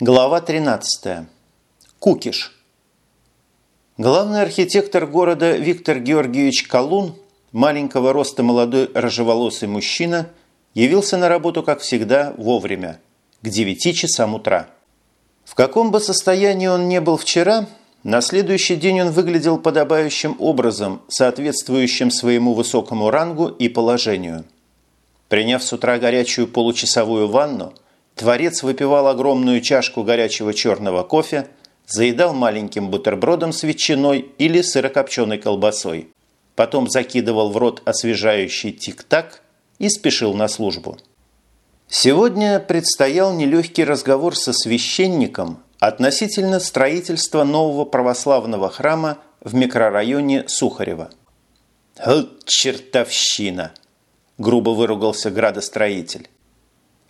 Глава 13. Кукиш. Главный архитектор города Виктор Георгиевич Колун, маленького роста молодой рыжеволосый мужчина, явился на работу, как всегда, вовремя, к 9 часам утра. В каком бы состоянии он не был вчера, на следующий день он выглядел подобающим образом, соответствующим своему высокому рангу и положению. Приняв с утра горячую получасовую ванну – Творец выпивал огромную чашку горячего черного кофе, заедал маленьким бутербродом с ветчиной или сырокопченой колбасой. Потом закидывал в рот освежающий тик-так и спешил на службу. Сегодня предстоял нелегкий разговор со священником относительно строительства нового православного храма в микрорайоне Сухарева. «Вот чертовщина!» – грубо выругался градостроитель.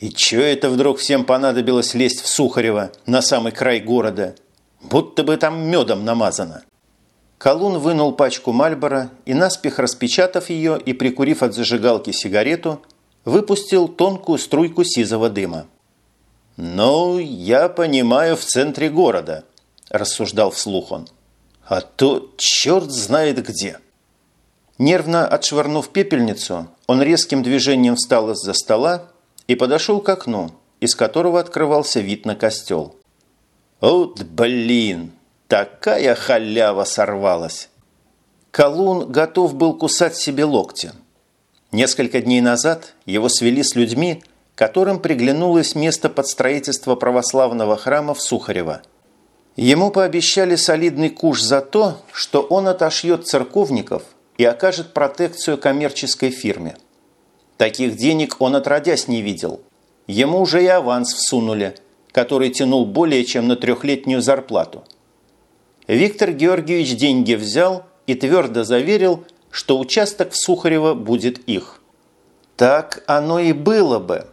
И чё это вдруг всем понадобилось лезть в Сухарево, на самый край города? Будто бы там медом намазано. Колун вынул пачку Мальбора и, наспех распечатав ее и прикурив от зажигалки сигарету, выпустил тонкую струйку сизого дыма. «Ну, я понимаю, в центре города», – рассуждал вслух он. «А то черт знает где». Нервно отшвырнув пепельницу, он резким движением встал из-за стола и подошел к окну, из которого открывался вид на костел. «Вот блин! Такая халява сорвалась!» Колун готов был кусать себе локти. Несколько дней назад его свели с людьми, которым приглянулось место под строительство православного храма в Сухарево. Ему пообещали солидный куш за то, что он отошьет церковников и окажет протекцию коммерческой фирме – Таких денег он отродясь не видел. Ему уже и аванс всунули, который тянул более чем на трехлетнюю зарплату. Виктор Георгиевич деньги взял и твердо заверил, что участок в Сухарево будет их. Так оно и было бы.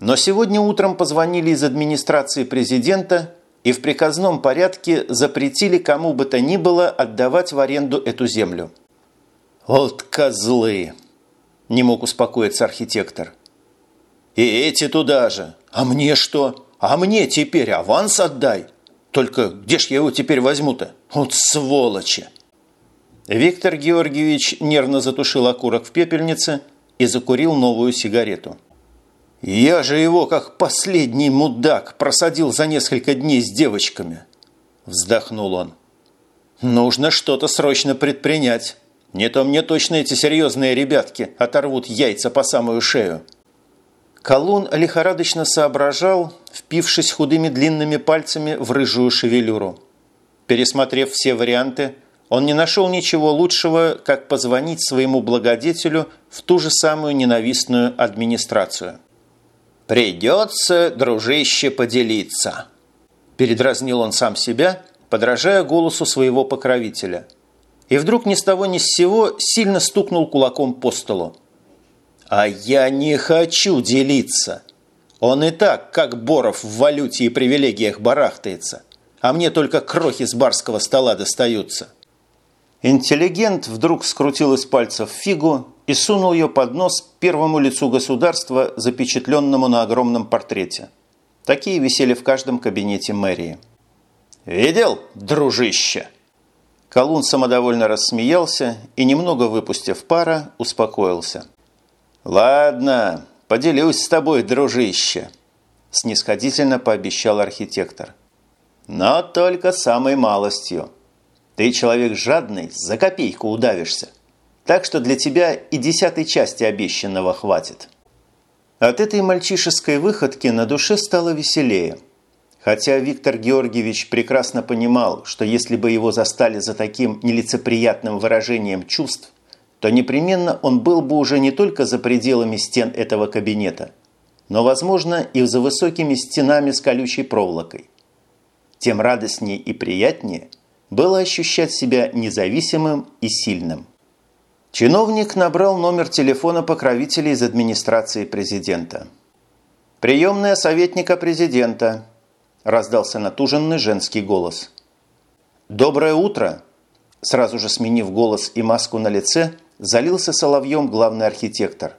Но сегодня утром позвонили из администрации президента и в приказном порядке запретили кому бы то ни было отдавать в аренду эту землю. «Вот козлы!» Не мог успокоиться архитектор. «И эти туда же. А мне что? А мне теперь аванс отдай. Только где ж я его теперь возьму-то? Вот сволочи!» Виктор Георгиевич нервно затушил окурок в пепельнице и закурил новую сигарету. «Я же его, как последний мудак, просадил за несколько дней с девочками!» Вздохнул он. «Нужно что-то срочно предпринять. Не то мне точно эти серьезные ребятки оторвут яйца по самую шею. Колун лихорадочно соображал, впившись худыми длинными пальцами в рыжую шевелюру. Пересмотрев все варианты, он не нашел ничего лучшего, как позвонить своему благодетелю в ту же самую ненавистную администрацию. «Придется, дружище, поделиться», – передразнил он сам себя, подражая голосу своего покровителя – и вдруг ни с того ни с сего сильно стукнул кулаком по столу. «А я не хочу делиться. Он и так, как Боров в валюте и привилегиях барахтается, а мне только крохи с барского стола достаются». Интеллигент вдруг скрутил из пальцев фигу и сунул ее под нос первому лицу государства, запечатленному на огромном портрете. Такие висели в каждом кабинете мэрии. «Видел, дружище?» Колун самодовольно рассмеялся и, немного выпустив пара, успокоился. «Ладно, поделюсь с тобой, дружище», – снисходительно пообещал архитектор. «Но только самой малостью. Ты человек жадный, за копейку удавишься. Так что для тебя и десятой части обещанного хватит». От этой мальчишеской выходки на душе стало веселее – Хотя Виктор Георгиевич прекрасно понимал, что если бы его застали за таким нелицеприятным выражением чувств, то непременно он был бы уже не только за пределами стен этого кабинета, но, возможно, и за высокими стенами с колючей проволокой. Тем радостнее и приятнее было ощущать себя независимым и сильным. Чиновник набрал номер телефона покровителей из администрации президента. «Приемная советника президента», раздался натуженный женский голос. «Доброе утро!» Сразу же сменив голос и маску на лице, залился соловьем главный архитектор.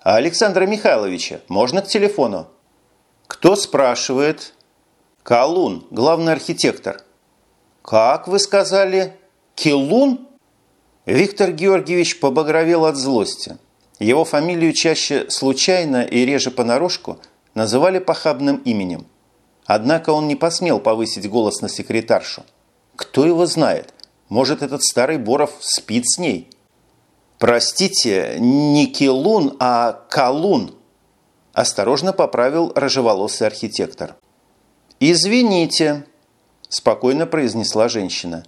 «А Александра Михайловича можно к телефону?» «Кто спрашивает?» Калун, главный архитектор. Как вы сказали? Килун? Виктор Георгиевич побагровел от злости. Его фамилию чаще случайно и реже понарошку называли похабным именем. Однако он не посмел повысить голос на секретаршу. Кто его знает? Может, этот старый Боров спит с ней? «Простите, не Килун, а Калун», – осторожно поправил рыжеволосый архитектор. «Извините», – спокойно произнесла женщина.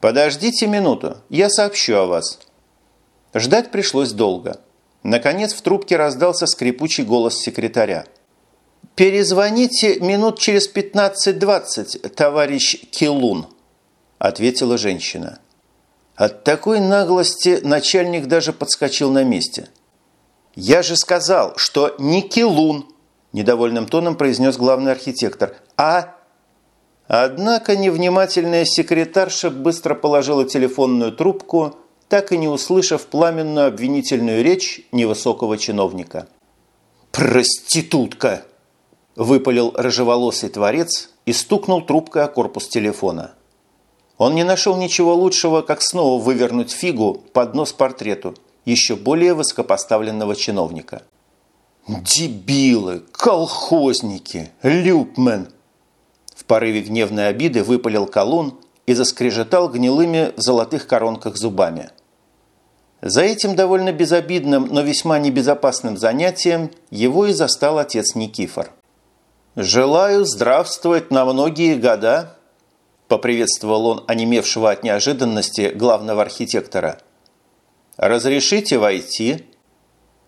«Подождите минуту, я сообщу о вас». Ждать пришлось долго. Наконец в трубке раздался скрипучий голос секретаря. «Перезвоните минут через 15-20, товарищ Килун», – ответила женщина. От такой наглости начальник даже подскочил на месте. «Я же сказал, что не Килун», – недовольным тоном произнес главный архитектор, – «а Однако невнимательная секретарша быстро положила телефонную трубку, так и не услышав пламенную обвинительную речь невысокого чиновника. «Проститутка!» – выпалил рыжеволосый творец и стукнул трубкой о корпус телефона. Он не нашел ничего лучшего, как снова вывернуть фигу под нос портрету еще более высокопоставленного чиновника. «Дебилы! Колхозники! Любмен!» В порыве гневной обиды выпалил колун и заскрежетал гнилыми в золотых коронках зубами. За этим довольно безобидным, но весьма небезопасным занятием его и застал отец Никифор. «Желаю здравствовать на многие года», – поприветствовал он онемевшего от неожиданности главного архитектора. «Разрешите войти?»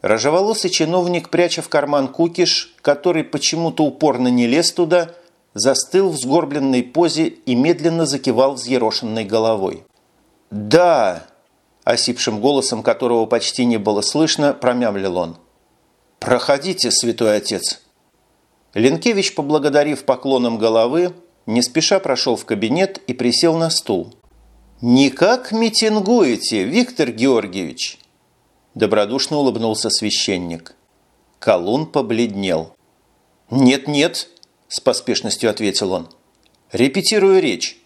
Рожеволосый чиновник, пряча в карман кукиш, который почему-то упорно не лез туда, застыл в сгорбленной позе и медленно закивал взъерошенной головой. «Да!» – осипшим голосом которого почти не было слышно, промямлил он. «Проходите, святой отец!» Ленкевич, поблагодарив поклоном головы, не спеша прошел в кабинет и присел на стул. «Никак митингуете, Виктор Георгиевич!» Добродушно улыбнулся священник. Колун побледнел. «Нет-нет!» с поспешностью ответил он. «Репетирую речь».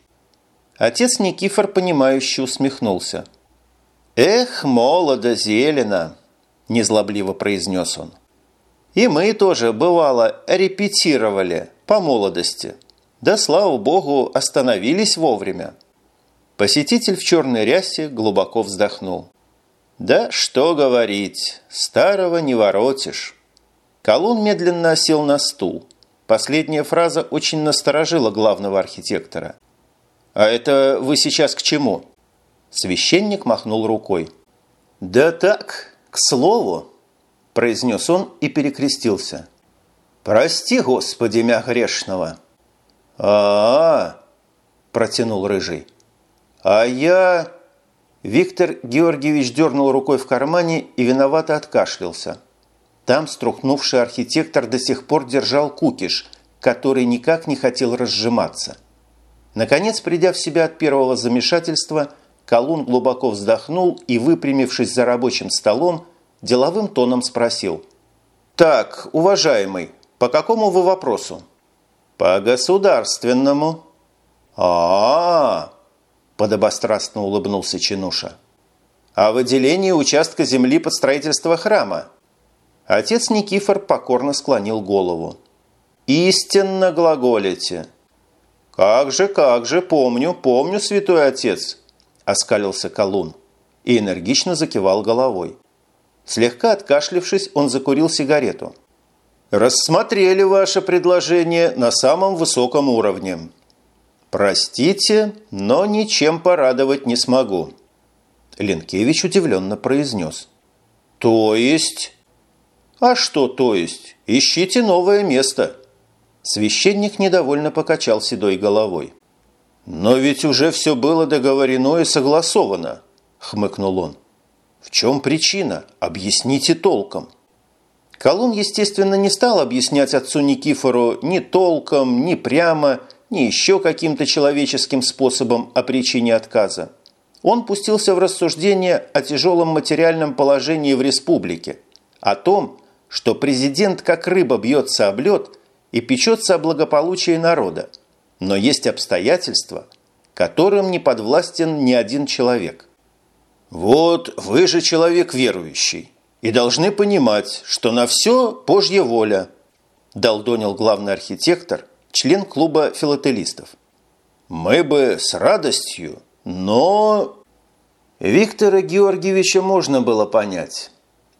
Отец Никифор, понимающе усмехнулся. «Эх, молодо зелено!» – незлобливо произнес он. «И мы тоже, бывало, репетировали по молодости. Да, слава богу, остановились вовремя». Посетитель в черной рясе глубоко вздохнул. «Да что говорить, старого не воротишь». Колун медленно осел на стул – Последняя фраза очень насторожила главного архитектора. «А это вы сейчас к чему?» Священник махнул рукой. «Да так, к слову», – произнес он и перекрестился. «Прости, Господи, мя грешного». «А-а-а!» – протянул Рыжий. «А я...» Виктор Георгиевич дернул рукой в кармане и виновато откашлялся. Там струхнувший архитектор до сих пор держал кукиш, который никак не хотел разжиматься. Наконец, придя в себя от первого замешательства, Колун глубоко вздохнул и, выпрямившись за рабочим столом, деловым тоном спросил. «Так, уважаемый, по какому вы вопросу?» «По государственному». «А-а-а!» – подобострастно улыбнулся Чинуша. «О выделении участка земли под строительство храма?» Отец Никифор покорно склонил голову. «Истинно глаголите!» «Как же, как же, помню, помню, святой отец!» – оскалился Колун и энергично закивал головой. Слегка откашлившись, он закурил сигарету. «Рассмотрели ваше предложение на самом высоком уровне. Простите, но ничем порадовать не смогу». Ленкевич удивленно произнес. «То есть...» «А что то есть? Ищите новое место!» Священник недовольно покачал седой головой. «Но ведь уже все было договорено и согласовано», – хмыкнул он. «В чем причина? Объясните толком». Колун, естественно, не стал объяснять отцу Никифору ни толком, ни прямо, ни еще каким-то человеческим способом о причине отказа. Он пустился в рассуждение о тяжелом материальном положении в республике, о том, что президент как рыба бьется об лед и печется о благополучии народа, но есть обстоятельства, которым не подвластен ни один человек. Вот вы же человек верующий и должны понимать, что на все Божья воля, долдонил главный архитектор, член клуба филателистов. Мы бы с радостью, но... Виктора Георгиевича можно было понять.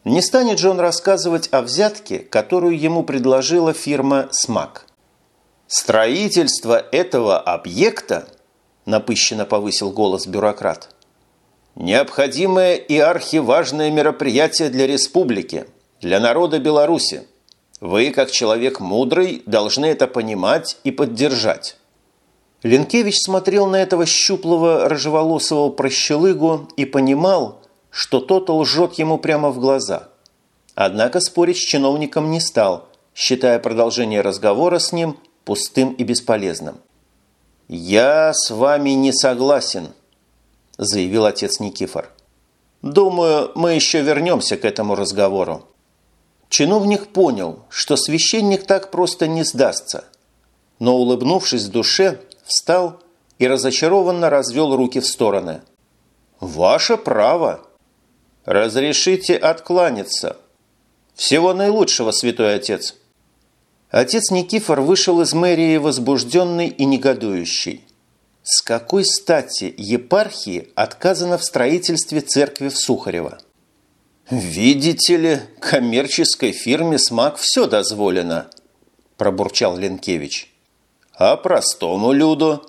Не станет же он рассказывать о взятке, которую ему предложила фирма «СМАК». «Строительство этого объекта», – напыщенно повысил голос бюрократ, – «необходимое и архиважное мероприятие для республики, для народа Беларуси. Вы, как человек мудрый, должны это понимать и поддержать». Ленкевич смотрел на этого щуплого рыжеволосого прощелыгу и понимал, что тот лжет ему прямо в глаза. Однако спорить с чиновником не стал, считая продолжение разговора с ним пустым и бесполезным. «Я с вами не согласен», – заявил отец Никифор. «Думаю, мы еще вернемся к этому разговору». Чиновник понял, что священник так просто не сдастся, но, улыбнувшись в душе, встал и разочарованно развел руки в стороны. «Ваше право! Разрешите откланяться! Всего наилучшего, святой отец!» Отец Никифор вышел из мэрии возбужденный и негодующий. С какой стати епархии отказано в строительстве церкви в Сухарево? «Видите ли, коммерческой фирме СМАК все дозволено», – пробурчал Ленкевич а простому люду.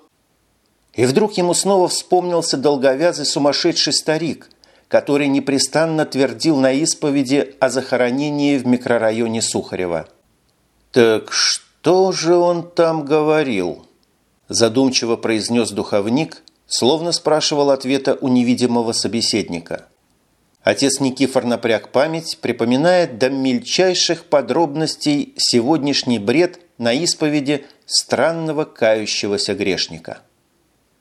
И вдруг ему снова вспомнился долговязый сумасшедший старик, который непрестанно твердил на исповеди о захоронении в микрорайоне Сухарева. «Так что же он там говорил?» Задумчиво произнес духовник, словно спрашивал ответа у невидимого собеседника. Отец Никифор напряг память, припоминая до мельчайших подробностей сегодняшний бред на исповеди странного кающегося грешника.